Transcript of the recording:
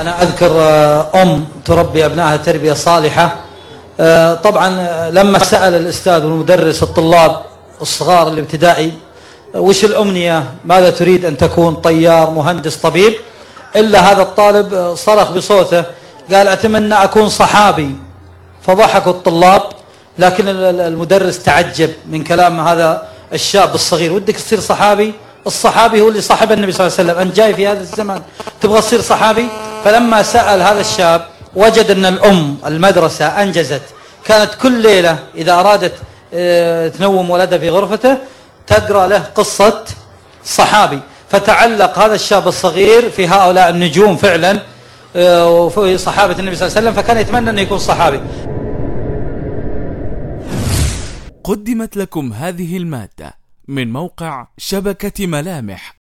أنا أذكر آه، أم تربي أبنائها تربية صالحة. آه، طبعا آه، لما سأل الأستاذ والمدرس الطلاب الصغار الابتدائي وش الأمنية؟ ماذا تريد أن تكون؟ طيار مهندس طبيب. إلا هذا الطالب صرخ بصوته قال أتمنى أكون صحابي. فضحكوا الطلاب لكن المدرس تعجب من كلام هذا الشاب الصغير. ودك تصير صحابي؟ الصحابي هو اللي صاحب النبي صلى الله عليه وسلم. أنت جاي في هذا الزمان تبغى تصير صحابي؟ فلما سأل هذا الشاب وجد أن الأم المدرسة أنجزت. كانت كل ليلة إذا أرادت آه، تنوم ولدها في غرفته تقرأ له قصة صحابي. فتعلق هذا الشاب الصغير في هؤلاء النجوم فعلا آه، وفي صحابة النبي صلى الله عليه وسلم فكان يتمنى أن يكون صحابي. قدمت لكم هذه المادة من موقع شبكة ملامح.